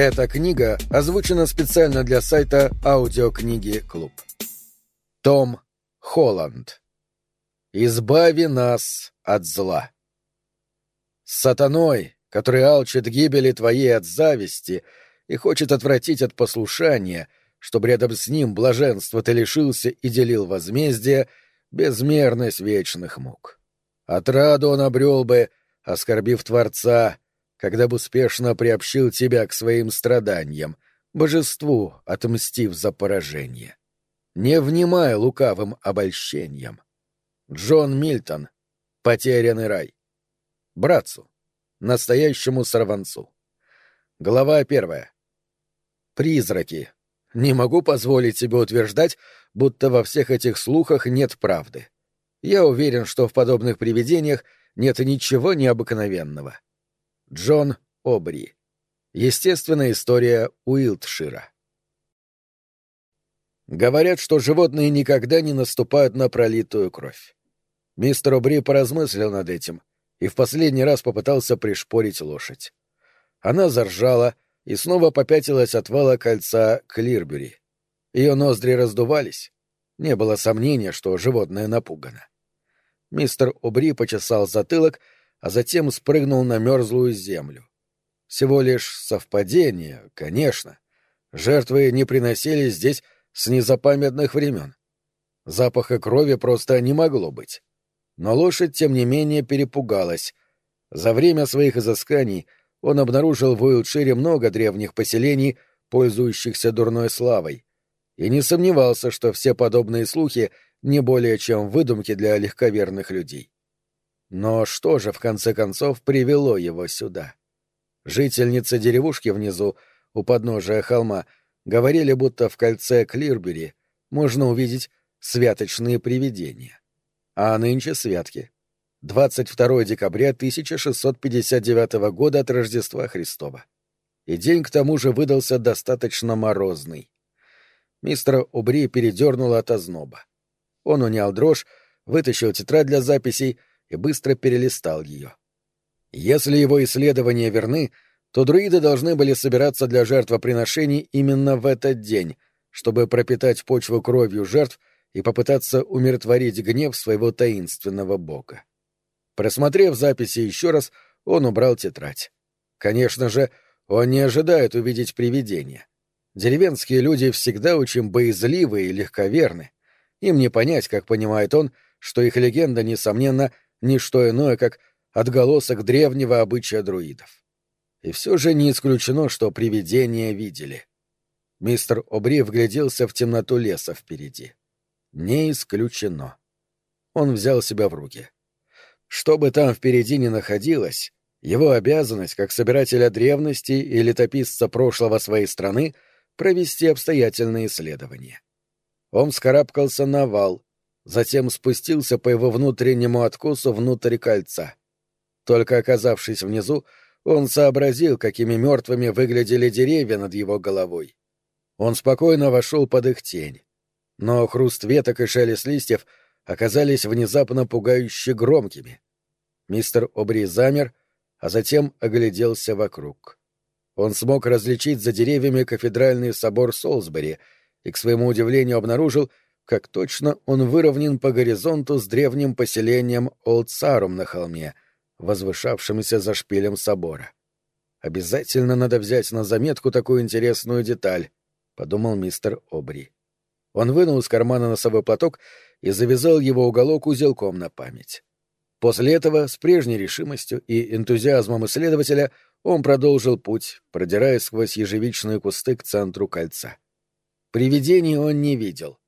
Эта книга озвучена специально для сайта Аудиокниги Клуб. Том Холланд. Избави нас от зла. С сатаной, который алчит гибели твоей от зависти и хочет отвратить от послушания, чтобы рядом с ним блаженство ты лишился и делил возмездие, безмерность вечных мук. Отраду он обрел бы, оскорбив Творца, когда бы успешно приобщил тебя к своим страданиям, божеству, отмстив за поражение. Не внимай лукавым обольщениям. Джон Мильтон. Потерянный рай. Братцу. Настоящему сорванцу. Глава первая. Призраки. Не могу позволить себе утверждать, будто во всех этих слухах нет правды. Я уверен, что в подобных привидениях нет ничего необыкновенного. Джон Обри. Естественная история Уилтшира. Говорят, что животные никогда не наступают на пролитую кровь. Мистер Обри поразмыслил над этим и в последний раз попытался пришпорить лошадь. Она заржала и снова попятилась от вала кольца Клирбюри. Ее ноздри раздувались. Не было сомнения, что животное напугано. Мистер Обри почесал затылок а затем спрыгнул на мерзлую землю. Всего лишь совпадение, конечно. Жертвы не приносились здесь с незапамятных времен. Запаха крови просто не могло быть. Но лошадь, тем не менее, перепугалась. За время своих изысканий он обнаружил в Уилтшире много древних поселений, пользующихся дурной славой, и не сомневался, что все подобные слухи не более чем выдумки для легковерных людей. Но что же, в конце концов, привело его сюда? Жительницы деревушки внизу, у подножия холма, говорили, будто в кольце Клирбери можно увидеть святочные привидения. А нынче святки. 22 декабря 1659 года от Рождества Христова. И день к тому же выдался достаточно морозный. Мистера Убри передернуло от озноба. Он унял дрожь, вытащил тетрадь для записей и быстро перелистал ее. Если его исследования верны, то друиды должны были собираться для жертвоприношений именно в этот день, чтобы пропитать почву кровью жертв и попытаться умиротворить гнев своего таинственного бога. Просмотрев записи еще раз, он убрал тетрадь. Конечно же, он не ожидает увидеть привидения. Деревенские люди всегда очень боязливы и легковерны. Им не понять, как понимает он, что их легенда, несомненно, — ни что иное, как отголосок древнего обычая друидов. И все же не исключено, что привидения видели. Мистер Обри вгляделся в темноту леса впереди. Не исключено. Он взял себя в руки. Что бы там впереди ни находилось, его обязанность, как собирателя древности и летописца прошлого своей страны, провести обстоятельные исследования. Он вскарабкался на вал, затем спустился по его внутреннему откосу внутрь кольца. Только оказавшись внизу, он сообразил, какими мертвыми выглядели деревья над его головой. Он спокойно вошел под их тень. Но хруст веток и шелест листьев оказались внезапно пугающе громкими. Мистер Обри замер, а затем огляделся вокруг. Он смог различить за деревьями кафедральный собор Солсбери и, к своему удивлению, обнаружил, как точно он выровнен по горизонту с древним поселением Олдсарум на холме, возвышавшимся за шпилем собора. «Обязательно надо взять на заметку такую интересную деталь», — подумал мистер Обри. Он вынул из кармана носовой платок и завязал его уголок узелком на память. После этого, с прежней решимостью и энтузиазмом исследователя, он продолжил путь, продираясь сквозь ежевичные кусты к центру кольца. Привидений он не видел —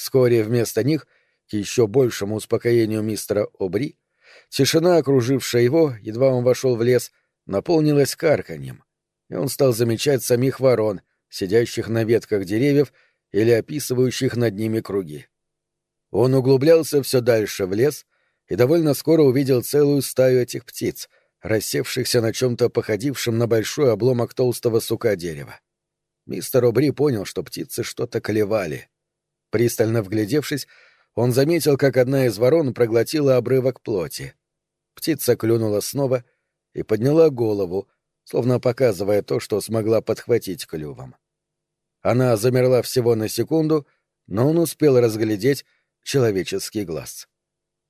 Вскоре вместо них, к еще большему успокоению мистера Обри, тишина, окружившая его, едва он вошел в лес, наполнилась карканьем, и он стал замечать самих ворон, сидящих на ветках деревьев или описывающих над ними круги. Он углублялся все дальше в лес и довольно скоро увидел целую стаю этих птиц, рассевшихся на чем-то походившем на большой обломок толстого сука дерева. Мистер Обри понял, что птицы что-то клевали — Пристально вглядевшись, он заметил, как одна из ворон проглотила обрывок плоти. Птица клюнула снова и подняла голову, словно показывая то, что смогла подхватить клювом. Она замерла всего на секунду, но он успел разглядеть человеческий глаз.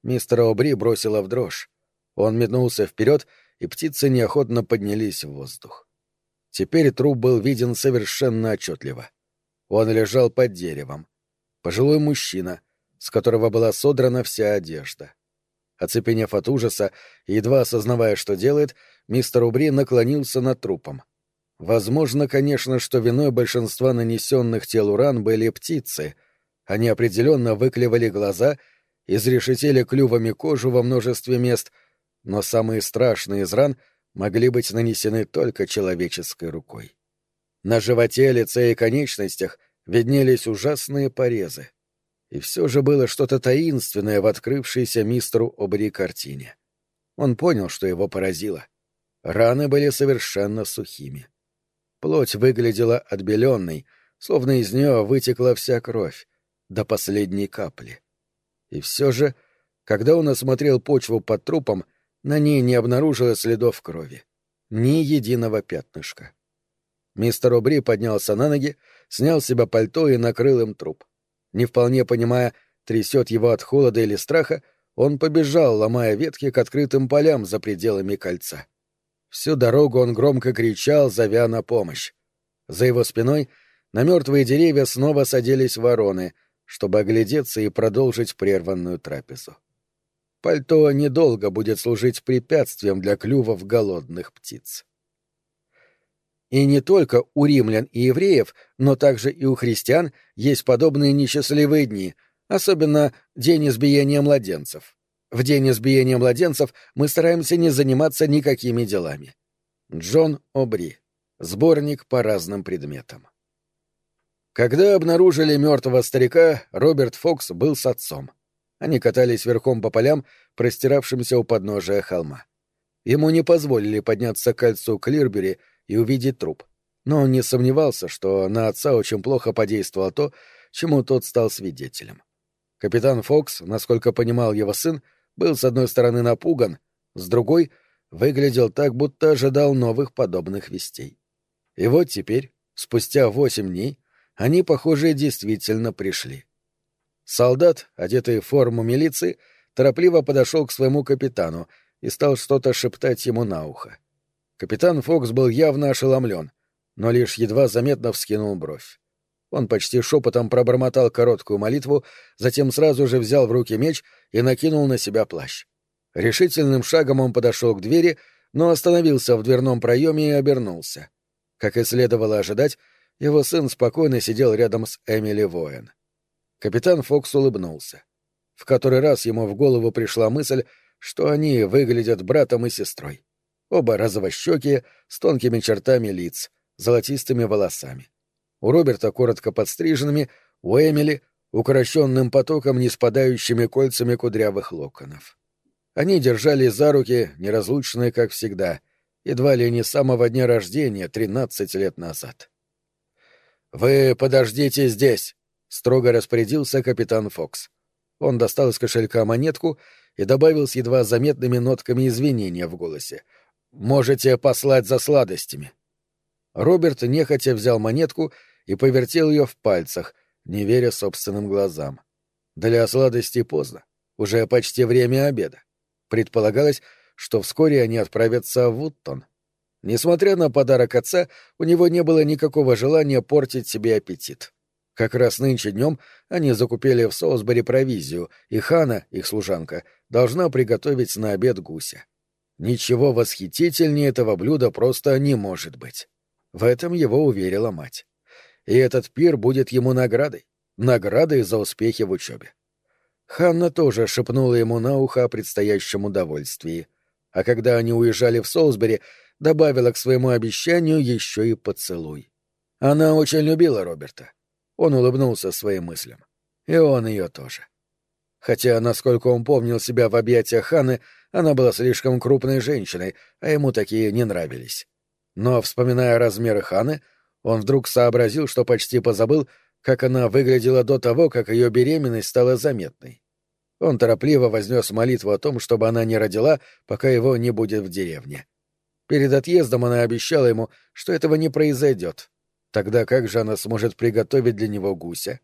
Мистера Обри бросила в дрожь. Он метнулся вперед, и птицы неохотно поднялись в воздух. Теперь труп был виден совершенно отчетливо. Он лежал под деревом. Пожилой мужчина, с которого была содрана вся одежда. Оцепенев от ужаса и едва осознавая, что делает, мистер Убри наклонился над трупом. Возможно, конечно, что виной большинства нанесенных телу ран были птицы. Они определенно выклевали глаза, изрешетели клювами кожу во множестве мест, но самые страшные из ран могли быть нанесены только человеческой рукой. На животе, лице и конечностях виднелись ужасные порезы. И все же было что-то таинственное в открывшейся мистеру Обри картине. Он понял, что его поразило. Раны были совершенно сухими. Плоть выглядела отбеленной, словно из нее вытекла вся кровь, до последней капли. И все же, когда он осмотрел почву под трупом, на ней не обнаружилось следов крови. Ни единого пятнышка. Мистер Обри поднялся на ноги, снял с себя пальто и накрыл им труп. Не вполне понимая, трясет его от холода или страха, он побежал, ломая ветки к открытым полям за пределами кольца. Всю дорогу он громко кричал, зовя на помощь. За его спиной на мертвые деревья снова садились вороны, чтобы оглядеться и продолжить прерванную трапезу. Пальто недолго будет служить препятствием для клювов голодных птиц. И не только у римлян и евреев, но также и у христиан есть подобные несчастливые дни, особенно день избиения младенцев. В день избиения младенцев мы стараемся не заниматься никакими делами. Джон Обри. Сборник по разным предметам. Когда обнаружили мертвого старика, Роберт Фокс был с отцом. Они катались верхом по полям, простиравшимся у подножия холма. Ему не позволили подняться к кольцу Клирбери и увидеть труп. Но он не сомневался, что на отца очень плохо подействовало то, чему тот стал свидетелем. Капитан Фокс, насколько понимал его сын, был с одной стороны напуган, с другой — выглядел так, будто ожидал новых подобных вестей. И вот теперь, спустя восемь дней, они, похоже, действительно пришли. Солдат, одетый в форму милиции, торопливо подошел к своему капитану и стал что-то шептать ему на ухо. Капитан Фокс был явно ошеломлен, но лишь едва заметно вскинул бровь. Он почти шепотом пробормотал короткую молитву, затем сразу же взял в руки меч и накинул на себя плащ. Решительным шагом он подошел к двери, но остановился в дверном проеме и обернулся. Как и следовало ожидать, его сын спокойно сидел рядом с Эмили Воэн. Капитан Фокс улыбнулся. В который раз ему в голову пришла мысль, что они выглядят братом и сестрой. Оба розовощекие, с тонкими чертами лиц, золотистыми волосами. У Роберта коротко подстриженными, у Эмили — укращенным потоком неспадающими кольцами кудрявых локонов. Они держались за руки, неразлучные, как всегда, едва ли не с самого дня рождения, тринадцать лет назад. «Вы подождите здесь!» — строго распорядился капитан Фокс. Он достал из кошелька монетку и добавил с едва заметными нотками извинения в голосе — Можете послать за сладостями. Роберт нехотя взял монетку и повертел ее в пальцах, не веря собственным глазам. Для сладостей поздно, уже почти время обеда. Предполагалось, что вскоре они отправятся в Вуттон. Несмотря на подарок отца, у него не было никакого желания портить себе аппетит. Как раз нынче днем они закупили в Соусбери провизию, и Хана, их служанка, должна приготовить на обед гуся. Ничего восхитительнее этого блюда просто не может быть. В этом его уверила мать. И этот пир будет ему наградой. Наградой за успехи в учебе. Ханна тоже шепнула ему на ухо о предстоящем удовольствии. А когда они уезжали в Солсбери, добавила к своему обещанию еще и поцелуй. Она очень любила Роберта. Он улыбнулся своим мыслям. И он ее тоже. Хотя, насколько он помнил себя в объятиях Ханы, она была слишком крупной женщиной, а ему такие не нравились. Но, вспоминая размеры Ханы, он вдруг сообразил, что почти позабыл, как она выглядела до того, как ее беременность стала заметной. Он торопливо вознес молитву о том, чтобы она не родила, пока его не будет в деревне. Перед отъездом она обещала ему, что этого не произойдет. Тогда как же она сможет приготовить для него гуся?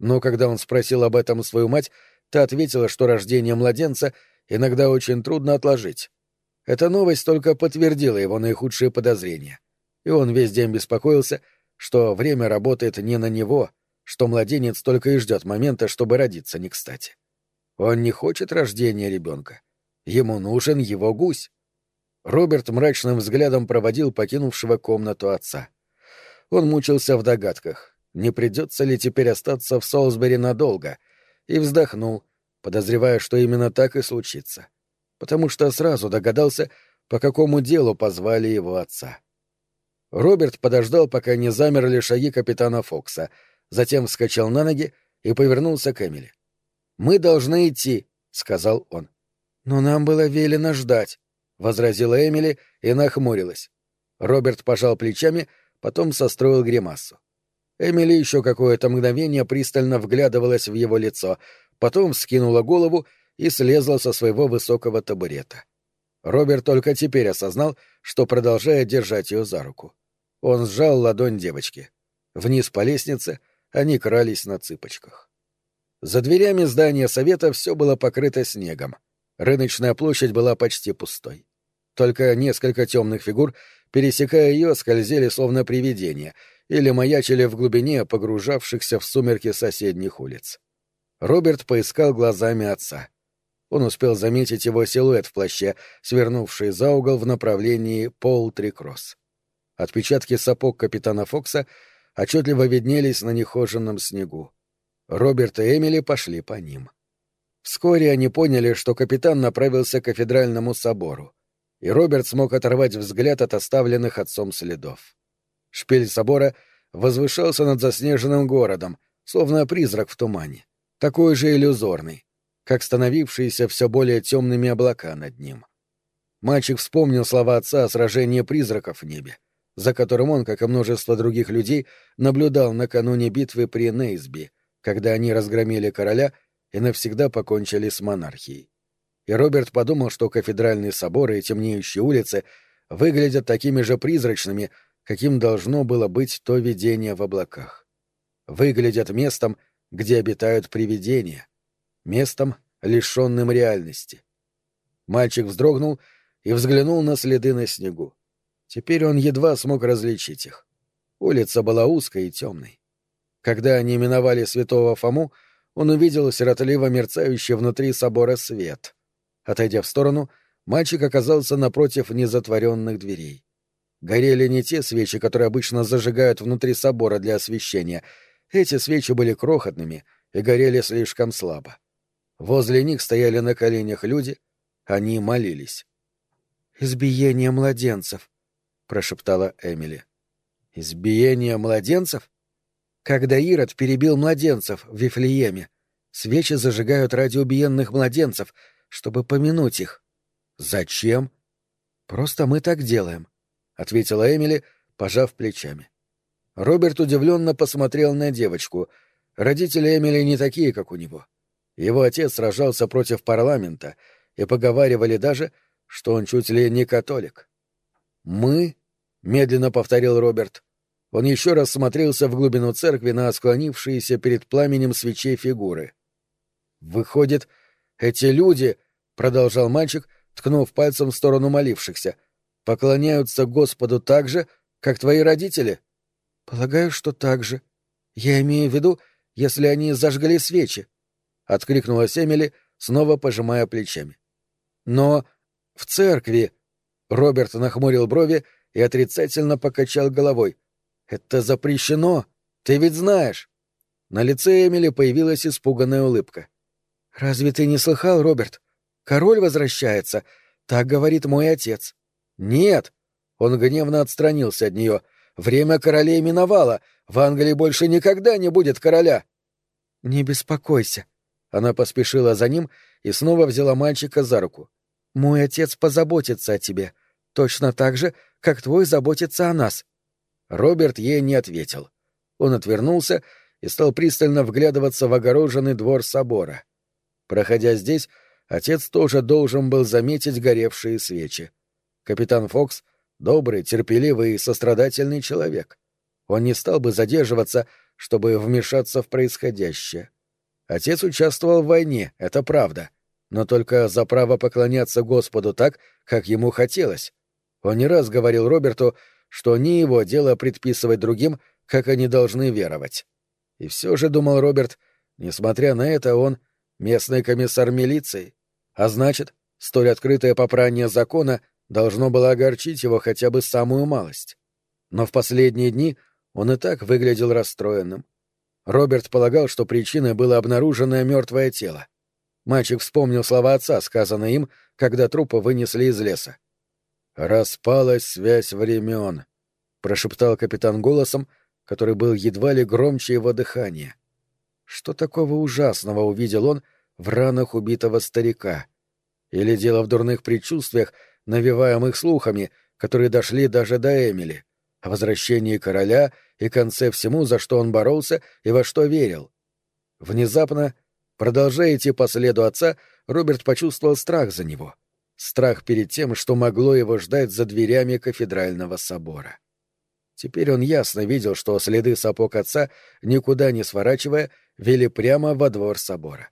Но когда он спросил об этом свою мать, та ответила, что рождение младенца иногда очень трудно отложить. Эта новость только подтвердила его наихудшие подозрения. И он весь день беспокоился, что время работает не на него, что младенец только и ждет момента, чтобы родиться не кстати. Он не хочет рождения ребенка. Ему нужен его гусь. Роберт мрачным взглядом проводил покинувшего комнату отца. Он мучился в догадках, не придется ли теперь остаться в Солсбери надолго, и вздохнул, подозревая, что именно так и случится, потому что сразу догадался, по какому делу позвали его отца. Роберт подождал, пока не замерли шаги капитана Фокса, затем вскочил на ноги и повернулся к Эмили. «Мы должны идти», — сказал он. «Но нам было велено ждать», — возразила Эмили и нахмурилась. Роберт пожал плечами, потом состроил гримасу. Эмили еще какое-то мгновение пристально вглядывалась в его лицо, потом вскинула голову и слезла со своего высокого табурета. Роберт только теперь осознал, что продолжает держать ее за руку. Он сжал ладонь девочки. Вниз по лестнице они крались на цыпочках. За дверями здания совета все было покрыто снегом. Рыночная площадь была почти пустой. Только несколько темных фигур, пересекая ее, скользили словно привидения или маячили в глубине погружавшихся в сумерки соседних улиц. Роберт поискал глазами отца. Он успел заметить его силуэт в плаще, свернувший за угол в направлении Полтри-Кросс. Отпечатки сапог капитана Фокса отчетливо виднелись на нехоженном снегу. Роберт и Эмили пошли по ним. Вскоре они поняли, что капитан направился к кафедральному собору, и Роберт смог оторвать взгляд от оставленных отцом следов. Шпиль собора возвышался над заснеженным городом, словно призрак в тумане, такой же иллюзорный, как становившиеся все более темными облака над ним. Мальчик вспомнил слова отца о сражении призраков в небе, за которым он, как и множество других людей, наблюдал накануне битвы при Нейсби, когда они разгромили короля и навсегда покончили с монархией. И Роберт подумал, что кафедральные соборы и темнеющие улицы выглядят такими же призрачными, каким должно было быть то видение в облаках. Выглядят местом, где обитают привидения, местом, лишенным реальности. Мальчик вздрогнул и взглянул на следы на снегу. Теперь он едва смог различить их. Улица была узкой и темной. Когда они миновали святого Фому, он увидел сиротливо мерцающий внутри собора свет. Отойдя в сторону, мальчик оказался напротив незатворенных дверей. Горели не те свечи, которые обычно зажигают внутри собора для освещения. Эти свечи были крохотными и горели слишком слабо. Возле них стояли на коленях люди, они молились. «Избиение младенцев», — прошептала Эмили. «Избиение младенцев?» Когда Ирод перебил младенцев в Вифлееме, свечи зажигают ради убиенных младенцев, чтобы помянуть их. Зачем? Просто мы так делаем, ответила Эмили, пожав плечами. Роберт удивленно посмотрел на девочку. Родители Эмили не такие, как у него. Его отец сражался против парламента, и поговаривали даже, что он чуть ли не католик. «Мы?» — медленно повторил Роберт. Он еще раз смотрелся в глубину церкви на склонившиеся перед пламенем свечей фигуры. «Выходит, эти люди, — продолжал мальчик, ткнув пальцем в сторону молившихся, — поклоняются Господу так же, как твои родители?» «Полагаю, что так же. Я имею в виду, если они зажгли свечи», — откликнулась Эмили, снова пожимая плечами. «Но в церкви...» — Роберт нахмурил брови и отрицательно покачал головой — это запрещено. Ты ведь знаешь. На лице Эмили появилась испуганная улыбка. Разве ты не слыхал, Роберт? Король возвращается. Так говорит мой отец. Нет. Он гневно отстранился от нее. Время королей миновало. В Англии больше никогда не будет короля. Не беспокойся. Она поспешила за ним и снова взяла мальчика за руку. Мой отец позаботится о тебе, точно так же, как твой заботится о нас. Роберт ей не ответил. Он отвернулся и стал пристально вглядываться в огороженный двор собора. Проходя здесь, отец тоже должен был заметить горевшие свечи. Капитан Фокс Добрый, терпеливый и сострадательный человек. Он не стал бы задерживаться, чтобы вмешаться в происходящее. Отец участвовал в войне, это правда, но только за право поклоняться Господу так, как ему хотелось. Он не раз говорил Роберту, что не его дело предписывать другим, как они должны веровать. И все же, думал Роберт, несмотря на это, он местный комиссар милиции, а значит, столь открытое попрание закона должно было огорчить его хотя бы самую малость. Но в последние дни он и так выглядел расстроенным. Роберт полагал, что причиной было обнаруженное мертвое тело. Мальчик вспомнил слова отца, сказанные им, когда трупы вынесли из леса. «Распалась связь времен», — прошептал капитан голосом, который был едва ли громче его дыхания. Что такого ужасного увидел он в ранах убитого старика? Или дело в дурных предчувствиях, навеваемых слухами, которые дошли даже до Эмили, о возвращении короля и конце всему, за что он боролся и во что верил. Внезапно, продолжая идти по следу отца, Роберт почувствовал страх за него. Страх перед тем, что могло его ждать за дверями кафедрального собора. Теперь он ясно видел, что следы сапог отца, никуда не сворачивая, вели прямо во двор собора.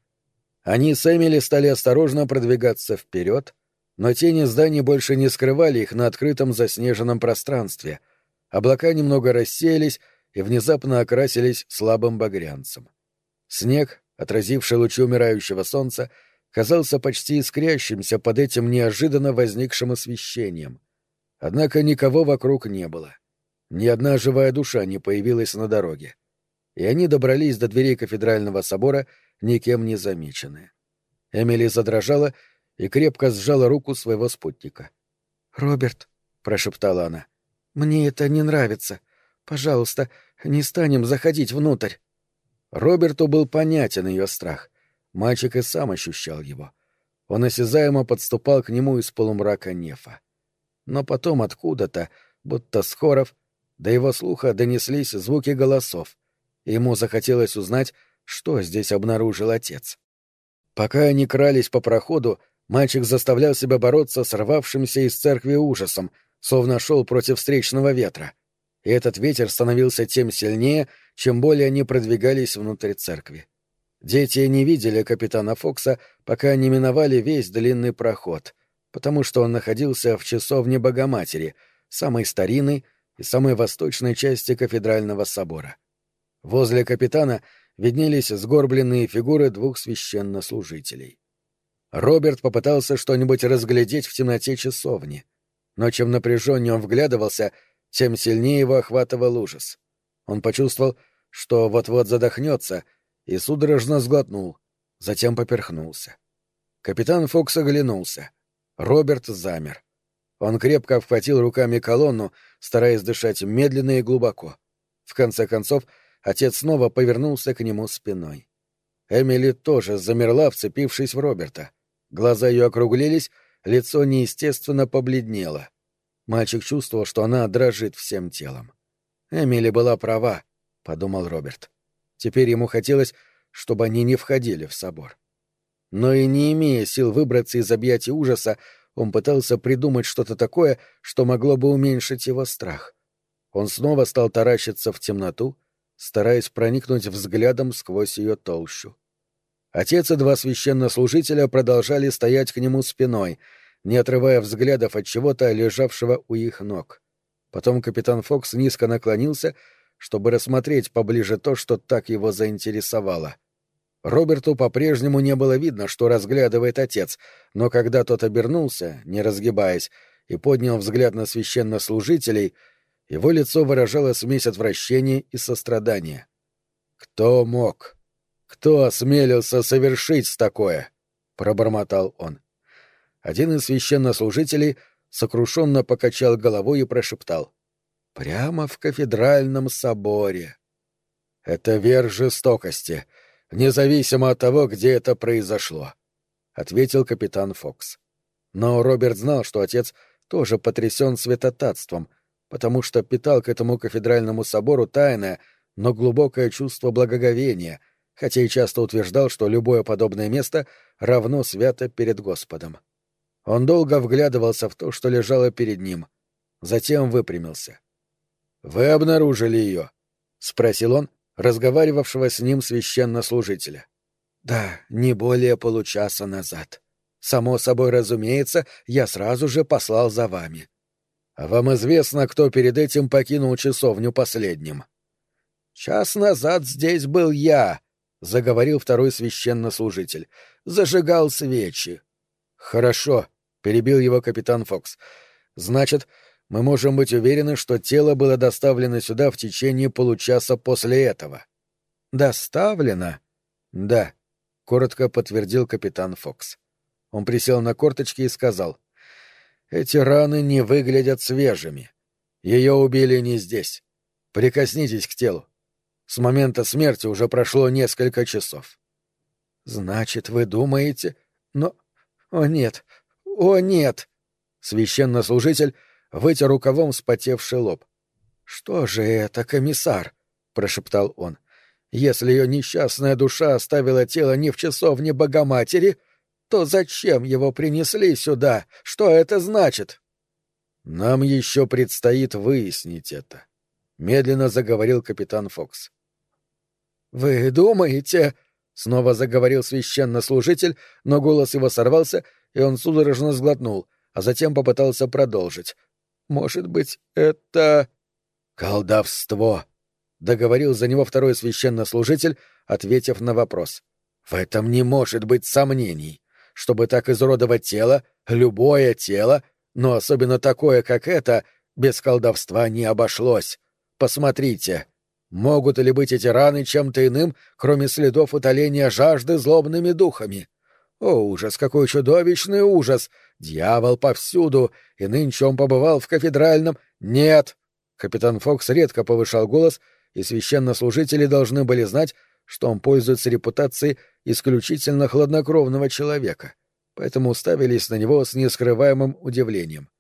Они с Эмили стали осторожно продвигаться вперед, но тени зданий больше не скрывали их на открытом заснеженном пространстве. Облака немного рассеялись и внезапно окрасились слабым багрянцем. Снег, отразивший лучи умирающего солнца, казался почти искрящимся под этим неожиданно возникшим освещением. Однако никого вокруг не было. Ни одна живая душа не появилась на дороге. И они добрались до дверей кафедрального собора, никем не замеченные. Эмили задрожала и крепко сжала руку своего спутника. «Роберт», — прошептала она, — «мне это не нравится. Пожалуйста, не станем заходить внутрь». Роберту был понятен ее страх. Мальчик и сам ощущал его. Он осязаемо подступал к нему из полумрака нефа. Но потом откуда-то, будто с до его слуха донеслись звуки голосов, и ему захотелось узнать, что здесь обнаружил отец. Пока они крались по проходу, Мальчик заставлял себя бороться с рвавшимся из церкви ужасом, словно шел против встречного ветра. И этот ветер становился тем сильнее, чем более они продвигались внутрь церкви. Дети не видели капитана Фокса, пока не миновали весь длинный проход, потому что он находился в часовне Богоматери, самой старинной и самой восточной части кафедрального собора. Возле капитана виднелись сгорбленные фигуры двух священнослужителей. Роберт попытался что-нибудь разглядеть в темноте часовни, но чем напряженнее он вглядывался, тем сильнее его охватывал ужас. Он почувствовал, что вот-вот задохнется, и судорожно сглотнул, затем поперхнулся. Капитан Фокс оглянулся. Роберт замер. Он крепко обхватил руками колонну, стараясь дышать медленно и глубоко. В конце концов, отец снова повернулся к нему спиной. Эмили тоже замерла, вцепившись в Роберта. Глаза ее округлились, лицо неестественно побледнело. Мальчик чувствовал, что она дрожит всем телом. «Эмили была права», — подумал Роберт. Теперь ему хотелось, чтобы они не входили в собор. Но и не имея сил выбраться из объятий ужаса, он пытался придумать что-то такое, что могло бы уменьшить его страх. Он снова стал таращиться в темноту, стараясь проникнуть взглядом сквозь ее толщу. Отец и два священнослужителя продолжали стоять к нему спиной, не отрывая взглядов от чего-то, лежавшего у их ног. Потом капитан Фокс низко наклонился, чтобы рассмотреть поближе то, что так его заинтересовало. Роберту по-прежнему не было видно, что разглядывает отец, но когда тот обернулся, не разгибаясь, и поднял взгляд на священнослужителей, его лицо выражало смесь отвращения и сострадания. «Кто мог?» «Кто осмелился совершить такое?» — пробормотал он. Один из священнослужителей сокрушенно покачал головой и прошептал. «Прямо в кафедральном соборе». «Это верх жестокости, независимо от того, где это произошло», — ответил капитан Фокс. Но Роберт знал, что отец тоже потрясен святотатством, потому что питал к этому кафедральному собору тайное, но глубокое чувство благоговения — хотя и часто утверждал, что любое подобное место равно свято перед Господом. Он долго вглядывался в то, что лежало перед ним, затем выпрямился. «Вы обнаружили ее?» — спросил он, разговаривавшего с ним священнослужителя. «Да, не более получаса назад. Само собой разумеется, я сразу же послал за вами». «А вам известно, кто перед этим покинул часовню последним?» «Час назад здесь был я», — заговорил второй священнослужитель. «Зажигал свечи». «Хорошо», — перебил его капитан Фокс. «Значит, мы можем быть уверены, что тело было доставлено сюда в течение получаса после этого». «Доставлено?» «Да», — коротко подтвердил капитан Фокс. Он присел на корточки и сказал. «Эти раны не выглядят свежими. Ее убили не здесь. Прикоснитесь к телу. С момента смерти уже прошло несколько часов». «Значит, вы думаете... Но... О, нет! О, нет!» Священнослужитель вытер рукавом вспотевший лоб. «Что же это, комиссар?» — прошептал он. «Если ее несчастная душа оставила тело не в часовне Богоматери, то зачем его принесли сюда? Что это значит?» «Нам еще предстоит выяснить это», — медленно заговорил капитан Фокс. «Вы думаете...» — снова заговорил священнослужитель, но голос его сорвался, и он судорожно сглотнул, а затем попытался продолжить. Может быть, это... Колдовство! Договорил за него второй священнослужитель, ответив на вопрос. В этом не может быть сомнений. Чтобы так изуродовать тело, любое тело, но особенно такое, как это, без колдовства не обошлось. Посмотрите, могут ли быть эти раны чем-то иным, кроме следов утоления жажды злобными духами? О, ужас, какой чудовищный ужас! Дьявол повсюду, и нынче он побывал в кафедральном... Нет! Капитан Фокс редко повышал голос, и священнослужители должны были знать, что он пользуется репутацией исключительно хладнокровного человека, поэтому уставились на него с нескрываемым удивлением.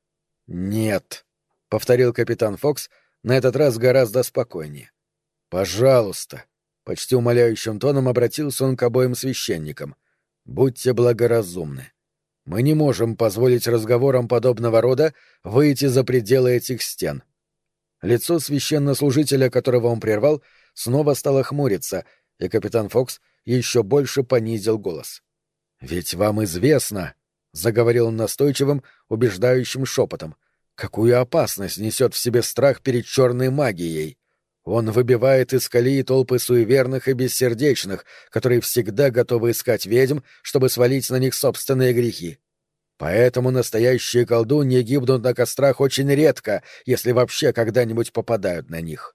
«Нет», — повторил капитан Фокс, на этот раз гораздо спокойнее. «Пожалуйста», — почти умоляющим тоном обратился он к обоим священникам, — «будьте благоразумны. Мы не можем позволить разговорам подобного рода выйти за пределы этих стен. Лицо священнослужителя, которого он прервал, снова стало хмуриться, и капитан Фокс еще больше понизил голос. «Ведь вам известно», — заговорил он настойчивым, убеждающим шепотом, «какую опасность несет в себе страх перед черной магией. Он выбивает из колеи толпы суеверных и бессердечных, которые всегда готовы искать ведьм, чтобы свалить на них собственные грехи. Поэтому настоящие колдуньи гибнут на кострах очень редко, если вообще когда-нибудь попадают на них.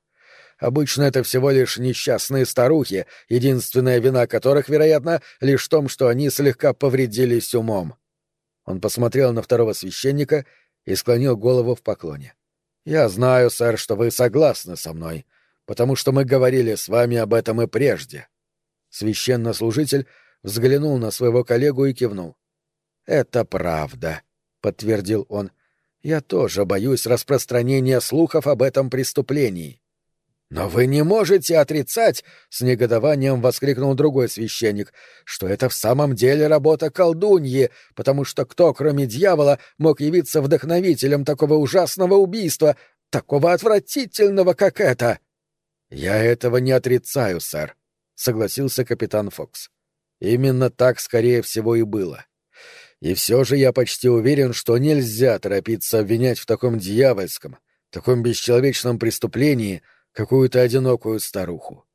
Обычно это всего лишь несчастные старухи, единственная вина которых, вероятно, лишь в том, что они слегка повредились умом. Он посмотрел на второго священника и склонил голову в поклоне. «Я знаю, сэр, что вы согласны со мной потому что мы говорили с вами об этом и прежде. Священнослужитель взглянул на своего коллегу и кивнул. Это правда, подтвердил он. Я тоже боюсь распространения слухов об этом преступлении. Но вы не можете отрицать, с негодованием воскликнул другой священник, что это в самом деле работа колдуньи, потому что кто, кроме дьявола, мог явиться вдохновителем такого ужасного убийства, такого отвратительного, как это? «Я этого не отрицаю, сэр», — согласился капитан Фокс. «Именно так, скорее всего, и было. И все же я почти уверен, что нельзя торопиться обвинять в таком дьявольском, таком бесчеловечном преступлении какую-то одинокую старуху.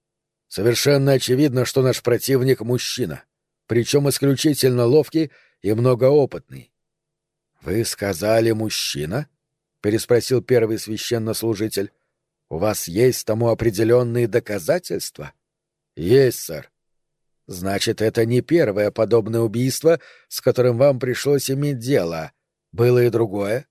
Совершенно очевидно, что наш противник — мужчина, причем исключительно ловкий и многоопытный». «Вы сказали мужчина?» — переспросил первый священнослужитель. У вас есть тому определенные доказательства? Есть, сэр. Значит, это не первое подобное убийство, с которым вам пришлось иметь дело. Было и другое?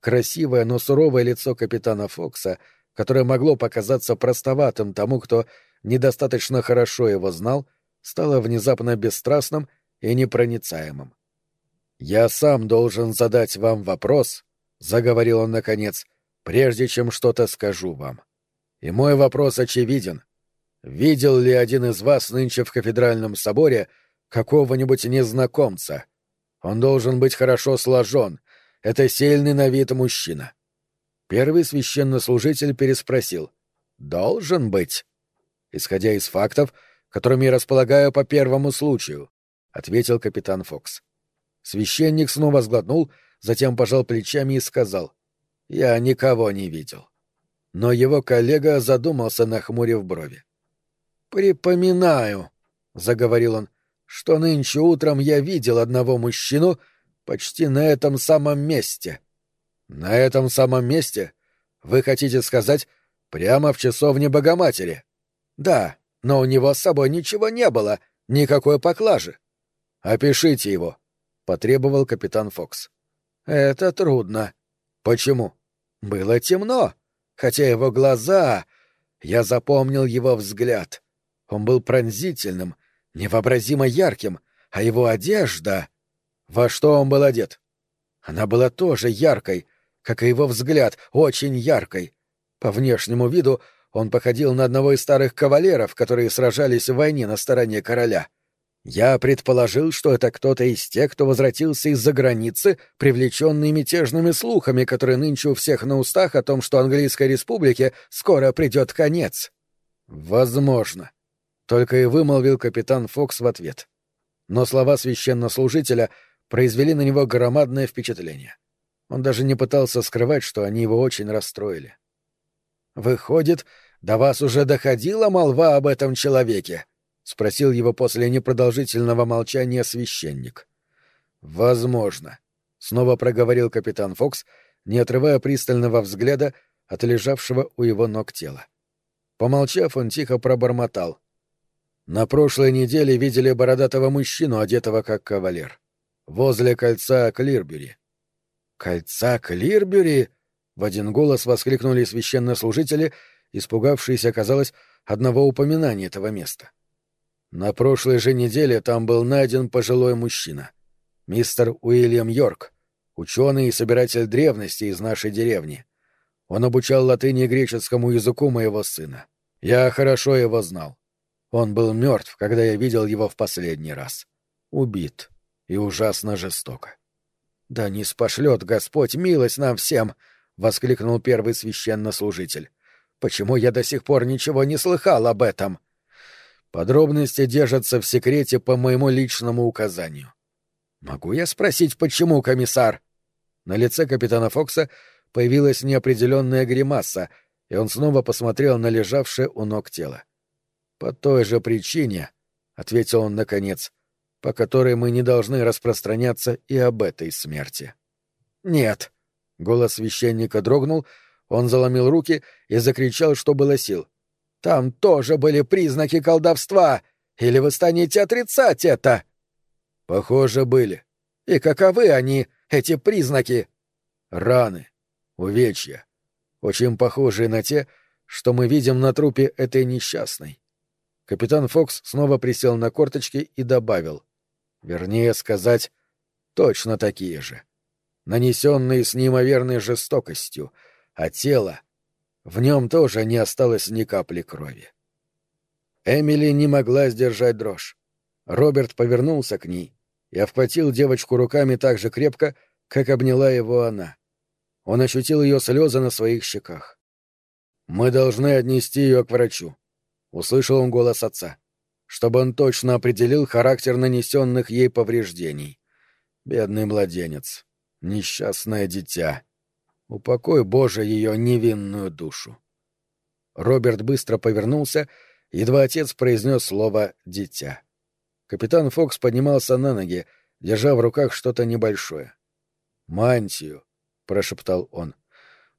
Красивое, но суровое лицо капитана Фокса, которое могло показаться простоватым тому, кто недостаточно хорошо его знал, стало внезапно бесстрастным и непроницаемым. «Я сам должен задать вам вопрос», — заговорил он наконец, прежде чем что-то скажу вам. И мой вопрос очевиден. Видел ли один из вас нынче в кафедральном соборе какого-нибудь незнакомца? Он должен быть хорошо сложен. Это сильный на вид мужчина. Первый священнослужитель переспросил. «Должен быть». «Исходя из фактов, которыми я располагаю по первому случаю», — ответил капитан Фокс. Священник снова сглотнул, затем пожал плечами и сказал. «Я никого не видел». Но его коллега задумался, нахмурив брови. «Припоминаю», — заговорил он, — «что нынче утром я видел одного мужчину почти на этом самом месте». «На этом самом месте? Вы хотите сказать, прямо в часовне Богоматери?» «Да, но у него с собой ничего не было, никакой поклажи». «Опишите его», — потребовал капитан Фокс. «Это трудно». «Почему?» «Было темно, хотя его глаза...» Я запомнил его взгляд. Он был пронзительным, невообразимо ярким, а его одежда... Во что он был одет? Она была тоже яркой, как и его взгляд, очень яркой. По внешнему виду он походил на одного из старых кавалеров, которые сражались в войне на стороне короля. Я предположил, что это кто-то из тех, кто возвратился из-за границы, привлеченный мятежными слухами, которые нынче у всех на устах о том, что Английской республике скоро придет конец. Возможно. Только и вымолвил капитан Фокс в ответ. Но слова священнослужителя произвели на него громадное впечатление. Он даже не пытался скрывать, что они его очень расстроили. «Выходит, до вас уже доходила молва об этом человеке?» — спросил его после непродолжительного молчания священник. «Возможно», — снова проговорил капитан Фокс, не отрывая пристального взгляда от лежавшего у его ног тела. Помолчав, он тихо пробормотал. «На прошлой неделе видели бородатого мужчину, одетого как кавалер. Возле кольца Клирбюри. «Кольца Клирбюри!» — в один голос воскликнули священнослужители, испугавшиеся, казалось, одного упоминания этого места. На прошлой же неделе там был найден пожилой мужчина. Мистер Уильям Йорк, ученый и собиратель древности из нашей деревни. Он обучал латыни и греческому языку моего сына. Я хорошо его знал. Он был мертв, когда я видел его в последний раз. Убит. И ужасно жестоко. «Да не спошлет Господь милость нам всем!» — воскликнул первый священнослужитель. «Почему я до сих пор ничего не слыхал об этом?» «Подробности держатся в секрете по моему личному указанию». «Могу я спросить, почему, комиссар?» На лице капитана Фокса появилась неопределенная гримаса, и он снова посмотрел на лежавшее у ног тело. «По той же причине», — ответил он наконец, по которой мы не должны распространяться и об этой смерти. «Нет!» — голос священника дрогнул, он заломил руки и закричал, что было сил. «Там тоже были признаки колдовства! Или вы станете отрицать это?» «Похоже, были. И каковы они, эти признаки?» «Раны, увечья, очень похожие на те, что мы видим на трупе этой несчастной». Капитан Фокс снова присел на корточки и добавил. Вернее сказать, точно такие же. Нанесенные с неимоверной жестокостью, а тело... В нем тоже не осталось ни капли крови. Эмили не могла сдержать дрожь. Роберт повернулся к ней и обхватил девочку руками так же крепко, как обняла его она. Он ощутил ее слезы на своих щеках. «Мы должны отнести ее к врачу», — услышал он голос отца чтобы он точно определил характер нанесенных ей повреждений. Бедный младенец, несчастное дитя. Упокой, Боже, ее невинную душу. Роберт быстро повернулся, едва отец произнес слово «дитя». Капитан Фокс поднимался на ноги, держа в руках что-то небольшое. «Мантию», — прошептал он.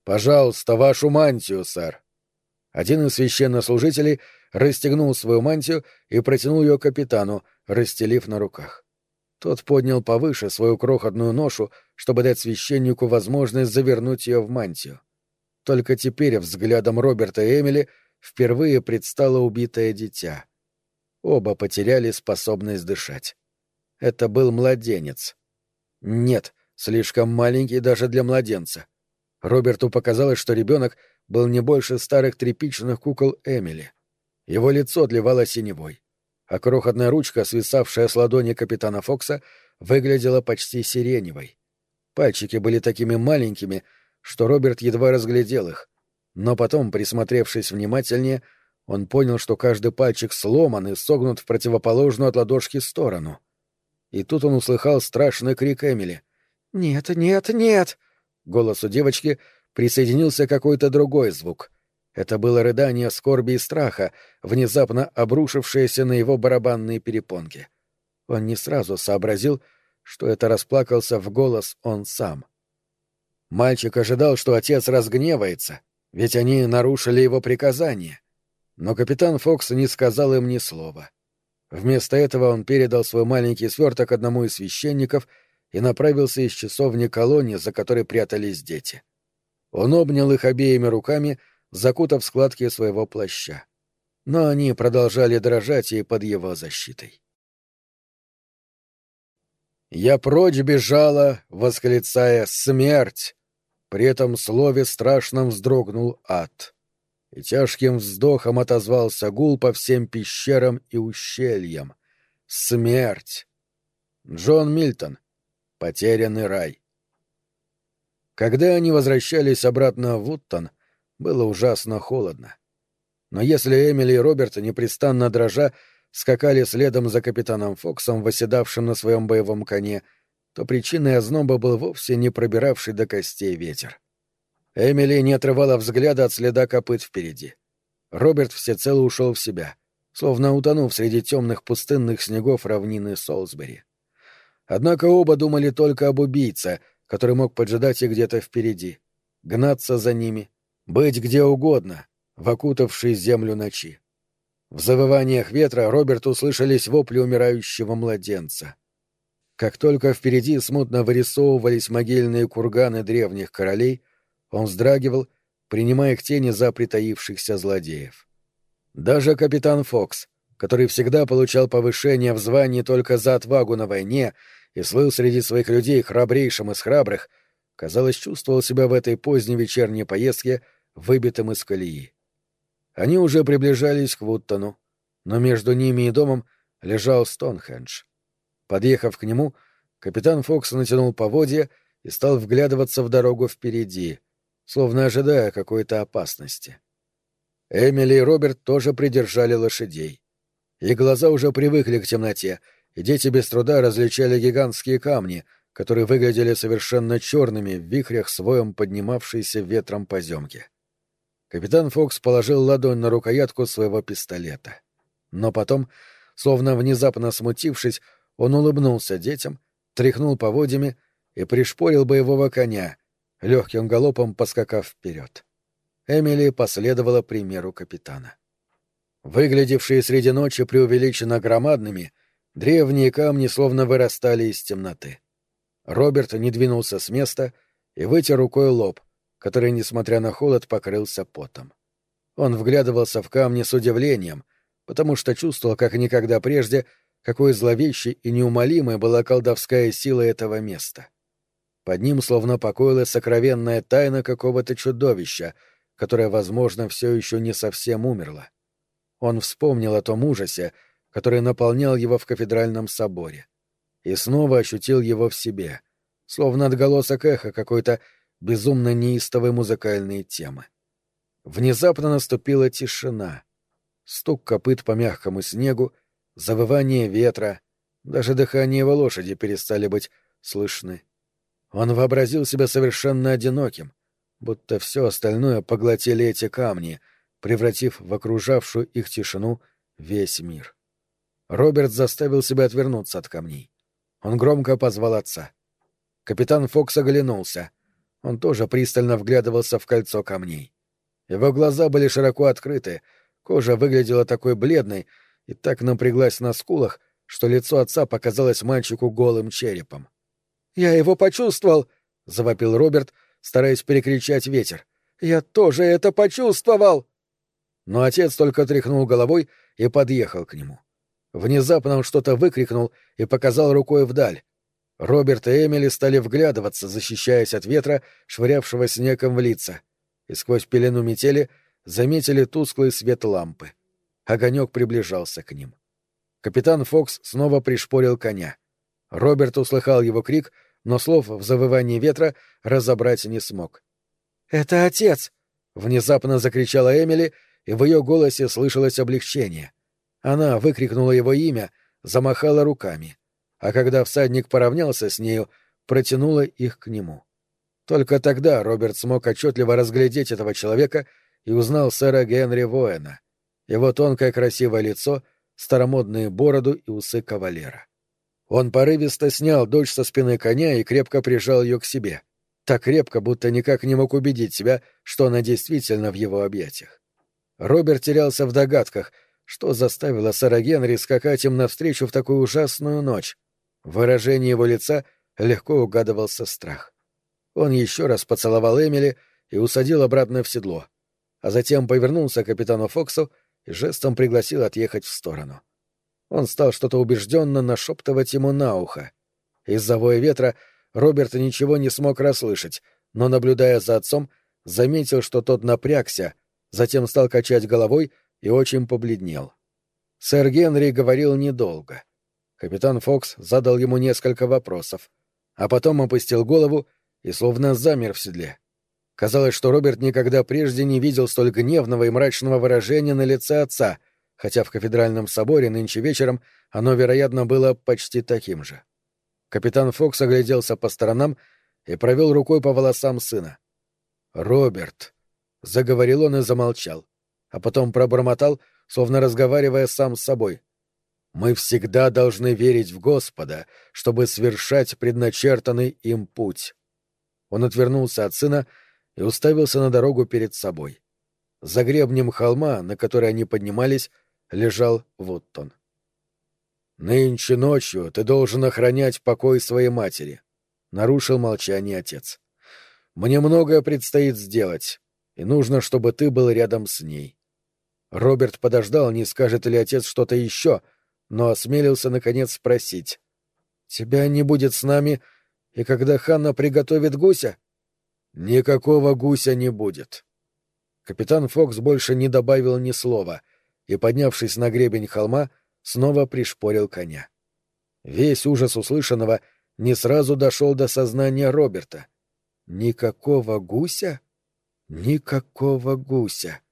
«Пожалуйста, вашу мантию, сэр». Один из священнослужителей расстегнул свою мантию и протянул ее капитану, расстелив на руках. Тот поднял повыше свою крохотную ношу, чтобы дать священнику возможность завернуть ее в мантию. Только теперь взглядом Роберта и Эмили впервые предстало убитое дитя. Оба потеряли способность дышать. Это был младенец. Нет, слишком маленький даже для младенца. Роберту показалось, что ребенок — был не больше старых тряпичных кукол Эмили. Его лицо отливало синевой, а крохотная ручка, свисавшая с ладони капитана Фокса, выглядела почти сиреневой. Пальчики были такими маленькими, что Роберт едва разглядел их, но потом, присмотревшись внимательнее, он понял, что каждый пальчик сломан и согнут в противоположную от ладошки сторону. И тут он услыхал страшный крик Эмили. «Нет, нет, нет!» Голос у девочки присоединился какой-то другой звук. Это было рыдание скорби и страха, внезапно обрушившееся на его барабанные перепонки. Он не сразу сообразил, что это расплакался в голос он сам. Мальчик ожидал, что отец разгневается, ведь они нарушили его приказание. Но капитан Фокс не сказал им ни слова. Вместо этого он передал свой маленький сверток одному из священников и направился из часовни колонии, за которой прятались дети. Он обнял их обеими руками, закутав складки своего плаща. Но они продолжали дрожать и под его защитой. Я прочь бежала, восклицая «Смерть!» При этом слове страшном вздрогнул ад. И тяжким вздохом отозвался гул по всем пещерам и ущельям. Смерть! Джон Мильтон. Потерянный рай. Когда они возвращались обратно в Уттон, было ужасно холодно. Но если Эмили и Роберт, непрестанно дрожа, скакали следом за капитаном Фоксом, восседавшим на своем боевом коне, то причиной озноба был вовсе не пробиравший до костей ветер. Эмили не отрывала взгляда от следа копыт впереди. Роберт всецело ушел в себя, словно утонув среди темных пустынных снегов равнины Солсбери. Однако оба думали только об убийце, который мог поджидать их где-то впереди, гнаться за ними, быть где угодно, в окутавшей землю ночи. В завываниях ветра Роберту услышались вопли умирающего младенца. Как только впереди смутно вырисовывались могильные курганы древних королей, он вздрагивал, принимая их тени за притаившихся злодеев. Даже капитан Фокс, который всегда получал повышение в звании только за отвагу на войне и слыл среди своих людей храбрейшим из храбрых, казалось, чувствовал себя в этой поздней вечерней поездке выбитым из колеи. Они уже приближались к Вуттону, но между ними и домом лежал Стоунхендж. Подъехав к нему, капитан Фокс натянул поводья и стал вглядываться в дорогу впереди, словно ожидая какой-то опасности. Эмили и Роберт тоже придержали лошадей. Их глаза уже привыкли к темноте, и дети без труда различали гигантские камни, которые выглядели совершенно черными в вихрях своем поднимавшейся ветром поземки. Капитан Фокс положил ладонь на рукоятку своего пистолета. Но потом, словно внезапно смутившись, он улыбнулся детям, тряхнул поводьями и пришпорил боевого коня, легким галопом поскакав вперед. Эмили последовала примеру капитана. Выглядевшие среди ночи преувеличенно громадными, древние камни словно вырастали из темноты. Роберт не двинулся с места и вытер рукой лоб — который, несмотря на холод, покрылся потом. Он вглядывался в камни с удивлением, потому что чувствовал, как никогда прежде, какой зловещей и неумолимой была колдовская сила этого места. Под ним словно покоилась сокровенная тайна какого-то чудовища, которое, возможно, все еще не совсем умерло. Он вспомнил о том ужасе, который наполнял его в кафедральном соборе, и снова ощутил его в себе, словно отголосок эха какой-то безумно неистовой музыкальные темы. Внезапно наступила тишина. Стук копыт по мягкому снегу, завывание ветра, даже дыхание его лошади перестали быть слышны. Он вообразил себя совершенно одиноким, будто все остальное поглотили эти камни, превратив в окружавшую их тишину весь мир. Роберт заставил себя отвернуться от камней. Он громко позвал отца. Капитан Фокс оглянулся — он тоже пристально вглядывался в кольцо камней. Его глаза были широко открыты, кожа выглядела такой бледной и так напряглась на скулах, что лицо отца показалось мальчику голым черепом. «Я его почувствовал!» — завопил Роберт, стараясь перекричать ветер. «Я тоже это почувствовал!» Но отец только тряхнул головой и подъехал к нему. Внезапно он что-то выкрикнул и показал рукой вдаль. Роберт и Эмили стали вглядываться, защищаясь от ветра, швырявшего снегом в лица, и сквозь пелену метели заметили тусклый свет лампы. Огонек приближался к ним. Капитан Фокс снова пришпорил коня. Роберт услыхал его крик, но слов в завывании ветра разобрать не смог. «Это отец!» — внезапно закричала Эмили, и в ее голосе слышалось облегчение. Она выкрикнула его имя, замахала руками, а когда всадник поравнялся с нею, протянула их к нему. Только тогда Роберт смог отчетливо разглядеть этого человека и узнал сэра Генри Воэна, его тонкое красивое лицо, старомодные бороду и усы кавалера. Он порывисто снял дочь со спины коня и крепко прижал ее к себе. Так крепко, будто никак не мог убедить себя, что она действительно в его объятиях. Роберт терялся в догадках, что заставило сэра Генри скакать им навстречу в такую ужасную ночь. В выражении его лица легко угадывался страх. Он еще раз поцеловал Эмили и усадил обратно в седло, а затем повернулся к капитану Фоксу и жестом пригласил отъехать в сторону. Он стал что-то убежденно нашептывать ему на ухо. Из-за воя ветра Роберт ничего не смог расслышать, но, наблюдая за отцом, заметил, что тот напрягся, затем стал качать головой и очень побледнел. Сэр Генри говорил недолго. Капитан Фокс задал ему несколько вопросов, а потом опустил голову и словно замер в седле. Казалось, что Роберт никогда прежде не видел столь гневного и мрачного выражения на лице отца, хотя в кафедральном соборе нынче вечером оно, вероятно, было почти таким же. Капитан Фокс огляделся по сторонам и провел рукой по волосам сына. «Роберт», — заговорил он и замолчал, а потом пробормотал, словно разговаривая сам с собой. «Мы всегда должны верить в Господа, чтобы свершать предначертанный им путь». Он отвернулся от сына и уставился на дорогу перед собой. За гребнем холма, на который они поднимались, лежал Вуттон. «Нынче ночью ты должен охранять покой своей матери», — нарушил молчание отец. «Мне многое предстоит сделать, и нужно, чтобы ты был рядом с ней». Роберт подождал, не скажет ли отец что-то еще, но осмелился, наконец, спросить. «Тебя не будет с нами, и когда Ханна приготовит гуся?» Никакого гуся не будет. Капитан Фокс больше не добавил ни слова и, поднявшись на гребень холма, снова пришпорил коня. Весь ужас услышанного не сразу дошел до сознания Роберта. Никакого гуся? Никакого гуся.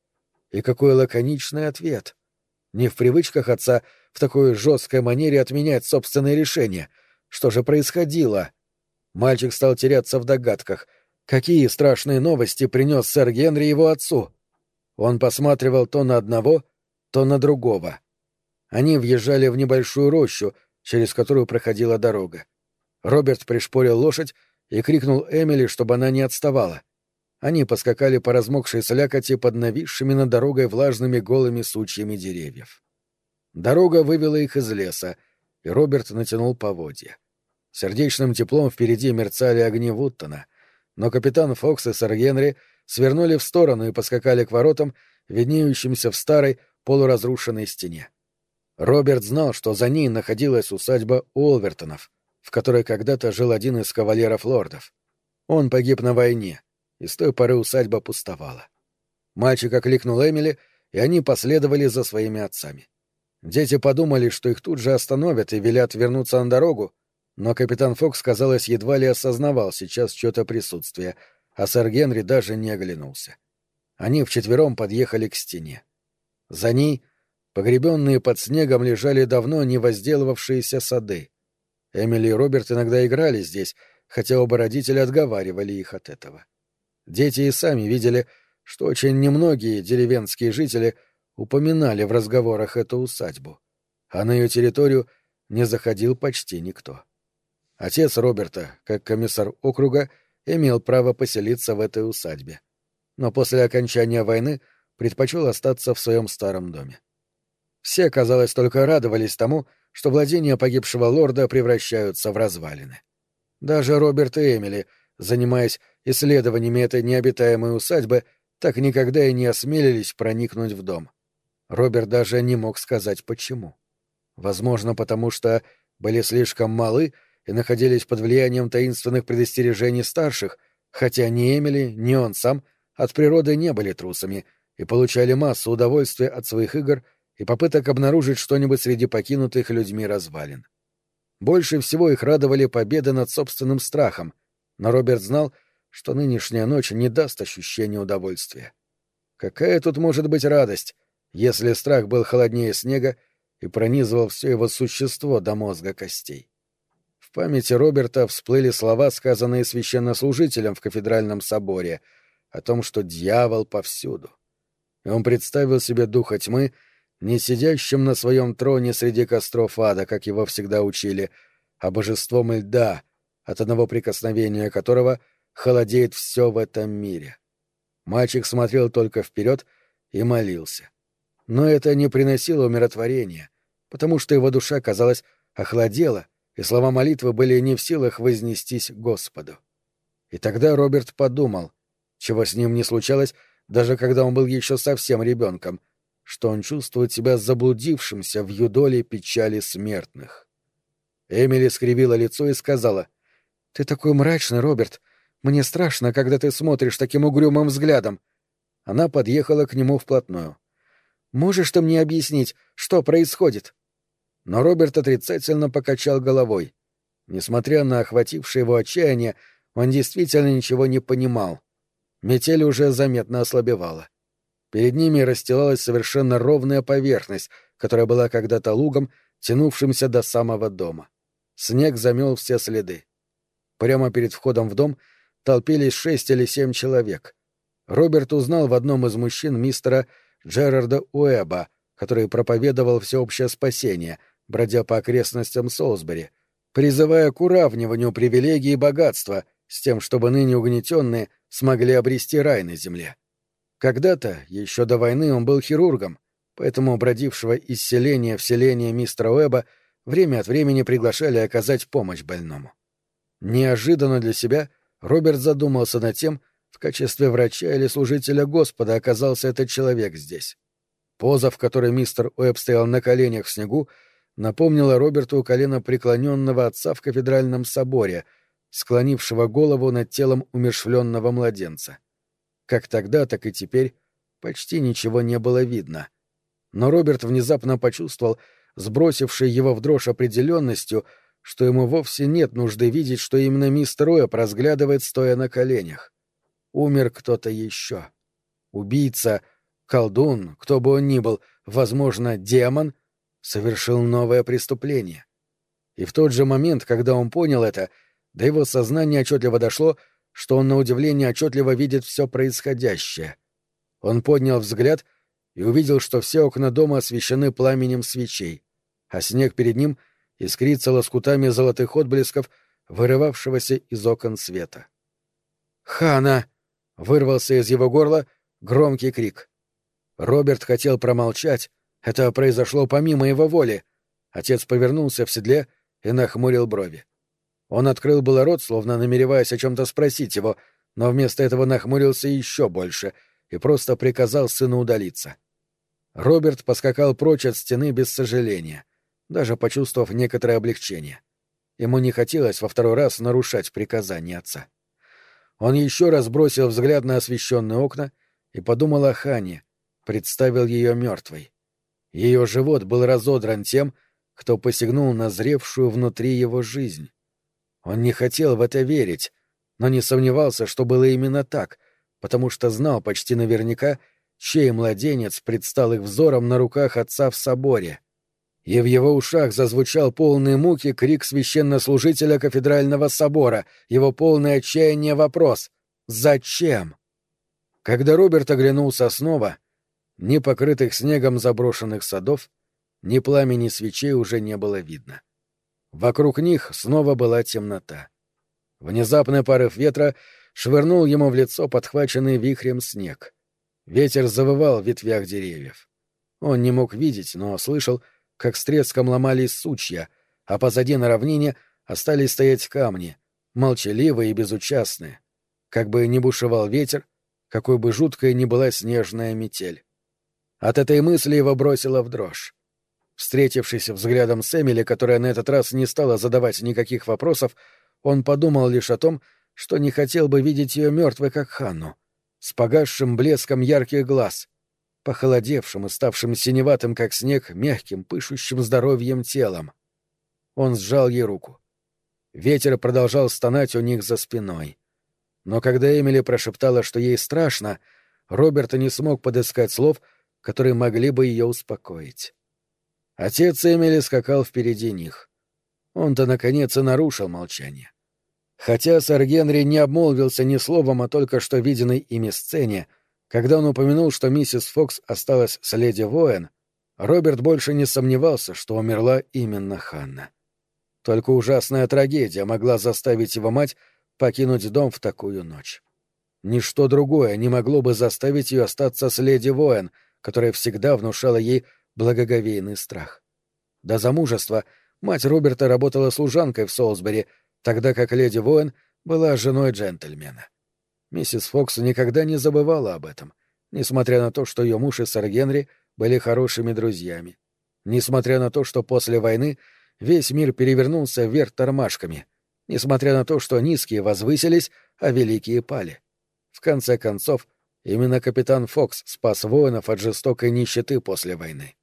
И какой лаконичный ответ. Не в привычках отца в такой жесткой манере отменять собственные решения. Что же происходило? Мальчик стал теряться в догадках — Какие страшные новости принес сэр Генри его отцу? Он посматривал то на одного, то на другого. Они въезжали в небольшую рощу, через которую проходила дорога. Роберт пришпорил лошадь и крикнул Эмили, чтобы она не отставала. Они поскакали по размокшей слякоти под нависшими над дорогой влажными голыми сучьями деревьев. Дорога вывела их из леса, и Роберт натянул поводья. Сердечным теплом впереди мерцали огни Вуттона, но капитан Фокс и сэр Генри свернули в сторону и поскакали к воротам, виднеющимся в старой полуразрушенной стене. Роберт знал, что за ней находилась усадьба Уолвертонов, в которой когда-то жил один из кавалеров-лордов. Он погиб на войне, и с той поры усадьба пустовала. Мальчик окликнул Эмили, и они последовали за своими отцами. Дети подумали, что их тут же остановят и велят вернуться на дорогу, но капитан Фокс, казалось, едва ли осознавал сейчас чье-то присутствие, а сэр Генри даже не оглянулся. Они вчетвером подъехали к стене. За ней, погребенные под снегом, лежали давно не возделывавшиеся сады. Эмили и Роберт иногда играли здесь, хотя оба родителя отговаривали их от этого. Дети и сами видели, что очень немногие деревенские жители упоминали в разговорах эту усадьбу, а на ее территорию не заходил почти никто. Отец Роберта, как комиссар округа, имел право поселиться в этой усадьбе. Но после окончания войны предпочел остаться в своем старом доме. Все, казалось, только радовались тому, что владения погибшего лорда превращаются в развалины. Даже Роберт и Эмили, занимаясь исследованиями этой необитаемой усадьбы, так никогда и не осмелились проникнуть в дом. Роберт даже не мог сказать почему. Возможно, потому что были слишком малы и находились под влиянием таинственных предостережений старших, хотя ни Эмили, ни он сам от природы не были трусами и получали массу удовольствия от своих игр и попыток обнаружить что-нибудь среди покинутых людьми развалин. Больше всего их радовали победы над собственным страхом, но Роберт знал, что нынешняя ночь не даст ощущения удовольствия. Какая тут может быть радость, если страх был холоднее снега и пронизывал все его существо до мозга костей? В памяти Роберта всплыли слова, сказанные священнослужителем в кафедральном соборе, о том, что дьявол повсюду. И он представил себе духа тьмы, не сидящим на своем троне среди костров ада, как его всегда учили, а божеством льда, от одного прикосновения которого холодеет все в этом мире. Мальчик смотрел только вперед и молился. Но это не приносило умиротворения, потому что его душа, казалось, охладела, и слова молитвы были не в силах вознестись Господу. И тогда Роберт подумал, чего с ним не случалось, даже когда он был еще совсем ребенком, что он чувствует себя заблудившимся в юдоле печали смертных. Эмили скривила лицо и сказала, «Ты такой мрачный, Роберт. Мне страшно, когда ты смотришь таким угрюмым взглядом». Она подъехала к нему вплотную. «Можешь ты мне объяснить, что происходит?» Но Роберт отрицательно покачал головой. Несмотря на охватившее его отчаяние, он действительно ничего не понимал. Метель уже заметно ослабевала. Перед ними расстилалась совершенно ровная поверхность, которая была когда-то лугом, тянувшимся до самого дома. Снег замел все следы. Прямо перед входом в дом толпились шесть или семь человек. Роберт узнал в одном из мужчин мистера Джерарда Уэба, который проповедовал всеобщее спасение — бродя по окрестностям Солсбери, призывая к уравниванию привилегий и богатства с тем, чтобы ныне угнетенные смогли обрести рай на земле. Когда-то, еще до войны, он был хирургом, поэтому бродившего из селения в селение мистера Уэба время от времени приглашали оказать помощь больному. Неожиданно для себя Роберт задумался над тем, в качестве врача или служителя Господа оказался этот человек здесь. Поза, в которой мистер Уэб стоял на коленях в снегу, напомнила Роберту колено преклоненного отца в кафедральном соборе, склонившего голову над телом умершвленного младенца. Как тогда, так и теперь почти ничего не было видно. Но Роберт внезапно почувствовал, сбросивший его в дрожь определенностью, что ему вовсе нет нужды видеть, что именно мистер Уэб разглядывает, стоя на коленях. Умер кто-то еще. Убийца, колдун, кто бы он ни был, возможно, демон — совершил новое преступление. И в тот же момент, когда он понял это, до его сознания отчетливо дошло, что он на удивление отчетливо видит все происходящее. Он поднял взгляд и увидел, что все окна дома освещены пламенем свечей, а снег перед ним искрится лоскутами золотых отблесков, вырывавшегося из окон света. «Хана!» — вырвался из его горла громкий крик. Роберт хотел промолчать, это произошло помимо его воли. Отец повернулся в седле и нахмурил брови. Он открыл было рот, словно намереваясь о чем-то спросить его, но вместо этого нахмурился еще больше и просто приказал сыну удалиться. Роберт поскакал прочь от стены без сожаления, даже почувствовав некоторое облегчение. Ему не хотелось во второй раз нарушать приказание отца. Он еще раз бросил взгляд на освещенные окна и подумал о Хане, представил ее мертвой. Ее живот был разодран тем, кто посягнул на зревшую внутри его жизнь. Он не хотел в это верить, но не сомневался, что было именно так, потому что знал почти наверняка, чей младенец предстал их взором на руках отца в соборе. И в его ушах зазвучал полный муки крик священнослужителя кафедрального собора, его полное отчаяние вопрос «Зачем?». Когда Роберт оглянулся снова — ни покрытых снегом заброшенных садов, ни пламени свечей уже не было видно. Вокруг них снова была темнота. Внезапный порыв ветра швырнул ему в лицо подхваченный вихрем снег. Ветер завывал в ветвях деревьев. Он не мог видеть, но слышал, как с треском ломались сучья, а позади на равнине остались стоять камни, молчаливые и безучастные. Как бы ни бушевал ветер, какой бы жуткой ни была снежная метель. От этой мысли его бросило в дрожь. Встретившись взглядом с Эмили, которая на этот раз не стала задавать никаких вопросов, он подумал лишь о том, что не хотел бы видеть ее мертвой, как Ханну, с погасшим блеском ярких глаз, похолодевшим и ставшим синеватым, как снег, мягким, пышущим здоровьем телом. Он сжал ей руку. Ветер продолжал стонать у них за спиной. Но когда Эмили прошептала, что ей страшно, Роберт не смог подыскать слов, которые могли бы ее успокоить. Отец Эмили скакал впереди них. Он-то, наконец, и нарушил молчание. Хотя сэр Генри не обмолвился ни словом о только что виденной ими сцене, когда он упомянул, что миссис Фокс осталась с леди Воэн, Роберт больше не сомневался, что умерла именно Ханна. Только ужасная трагедия могла заставить его мать покинуть дом в такую ночь. Ничто другое не могло бы заставить ее остаться с леди Воэн, которая всегда внушала ей благоговейный страх. До замужества мать Роберта работала служанкой в Солсбери, тогда как леди Воэн была женой джентльмена. Миссис Фокс никогда не забывала об этом, несмотря на то, что ее муж и сэр Генри были хорошими друзьями, несмотря на то, что после войны весь мир перевернулся вверх тормашками, несмотря на то, что низкие возвысились, а великие пали. В конце концов, именно капитан Фокс спас воинов от жестокой нищеты после войны.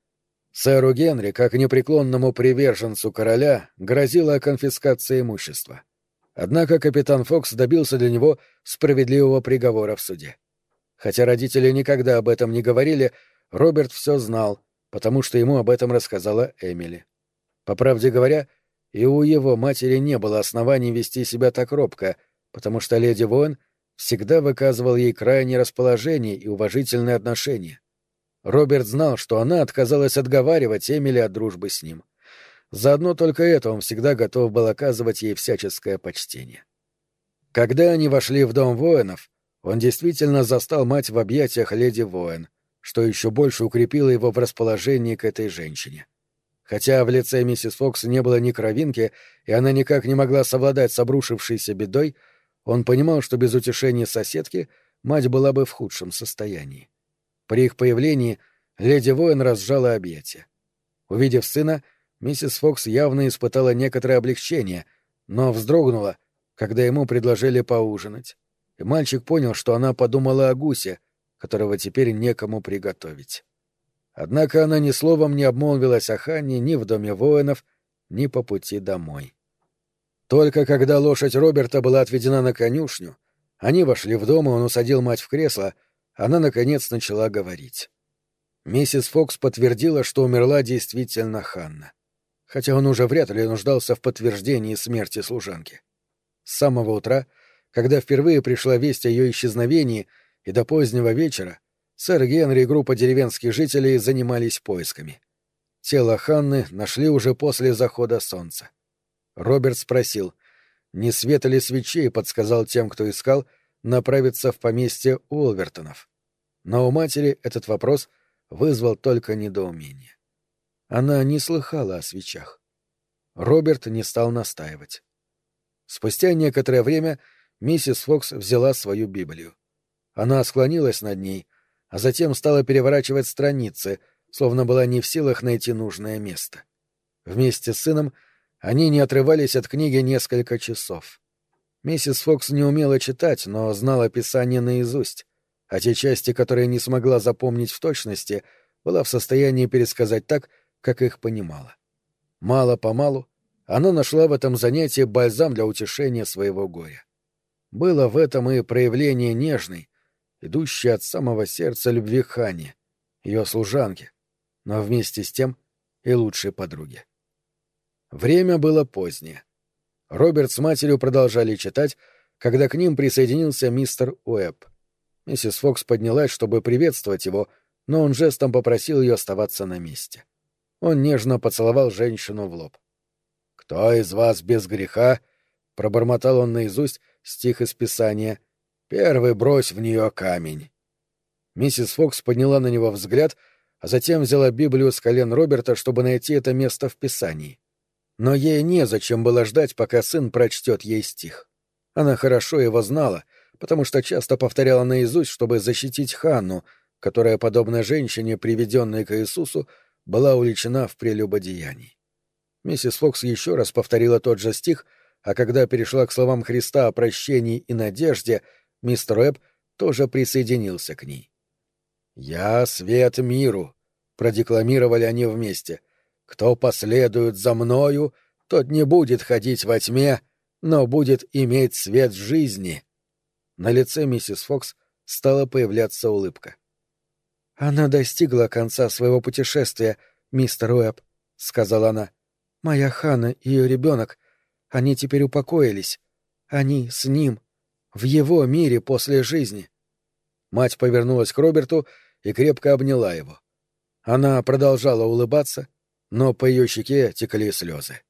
Сэру Генри, как непреклонному приверженцу короля, грозила конфискация имущества. Однако капитан Фокс добился для него справедливого приговора в суде. Хотя родители никогда об этом не говорили, Роберт все знал, потому что ему об этом рассказала Эмили. По правде говоря, и у его матери не было оснований вести себя так робко, потому что леди Воин всегда выказывал ей крайнее расположение и уважительное отношение. Роберт знал, что она отказалась отговаривать Эмили от дружбы с ним. Заодно только это он всегда готов был оказывать ей всяческое почтение. Когда они вошли в дом воинов, он действительно застал мать в объятиях леди воин, что еще больше укрепило его в расположении к этой женщине. Хотя в лице миссис Фокс не было ни кровинки, и она никак не могла совладать с обрушившейся бедой, он понимал, что без утешения соседки мать была бы в худшем состоянии. При их появлении леди воин разжала объятия. Увидев сына, Миссис Фокс явно испытала некоторое облегчение, но вздрогнула, когда ему предложили поужинать. И мальчик понял, что она подумала о гусе, которого теперь некому приготовить. Однако она ни словом не обмолвилась о Ханне ни в доме воинов, ни по пути домой. Только когда лошадь Роберта была отведена на конюшню, они вошли в дом, и он усадил мать в кресло, она, наконец, начала говорить. Миссис Фокс подтвердила, что умерла действительно Ханна хотя он уже вряд ли нуждался в подтверждении смерти служанки. С самого утра, когда впервые пришла весть о ее исчезновении, и до позднего вечера, сэр Генри и группа деревенских жителей занимались поисками. Тело Ханны нашли уже после захода солнца. Роберт спросил, не света ли свечей подсказал тем, кто искал, направиться в поместье Уолвертонов. Но у матери этот вопрос вызвал только недоумение. Она не слыхала о свечах. Роберт не стал настаивать. Спустя некоторое время миссис Фокс взяла свою Библию. Она склонилась над ней, а затем стала переворачивать страницы, словно была не в силах найти нужное место. Вместе с сыном они не отрывались от книги несколько часов. Миссис Фокс не умела читать, но знала Писание наизусть, а те части, которые не смогла запомнить в точности, была в состоянии пересказать так, как их понимала. Мало-помалу она нашла в этом занятии бальзам для утешения своего горя. Было в этом и проявление нежной, идущей от самого сердца любви Хани, ее служанки, но вместе с тем и лучшей подруги. Время было позднее. Роберт с матерью продолжали читать, когда к ним присоединился мистер Уэбб. Миссис Фокс поднялась, чтобы приветствовать его, но он жестом попросил ее оставаться на месте. — он нежно поцеловал женщину в лоб. «Кто из вас без греха?» — пробормотал он наизусть стих из Писания. «Первый брось в нее камень». Миссис Фокс подняла на него взгляд, а затем взяла Библию с колен Роберта, чтобы найти это место в Писании. Но ей незачем было ждать, пока сын прочтет ей стих. Она хорошо его знала, потому что часто повторяла наизусть, чтобы защитить Ханну, которая, подобно женщине, приведенной к Иисусу, была увлечена в прелюбодеянии. Миссис Фокс еще раз повторила тот же стих, а когда перешла к словам Христа о прощении и надежде, мистер Эбб тоже присоединился к ней. «Я свет миру», — продекламировали они вместе. «Кто последует за мною, тот не будет ходить во тьме, но будет иметь свет жизни». На лице миссис Фокс стала появляться улыбка. «Она достигла конца своего путешествия, мистер Уэбб», — сказала она. «Моя Хана и ее ребенок, они теперь упокоились. Они с ним, в его мире после жизни». Мать повернулась к Роберту и крепко обняла его. Она продолжала улыбаться, но по ее щеке текли слезы.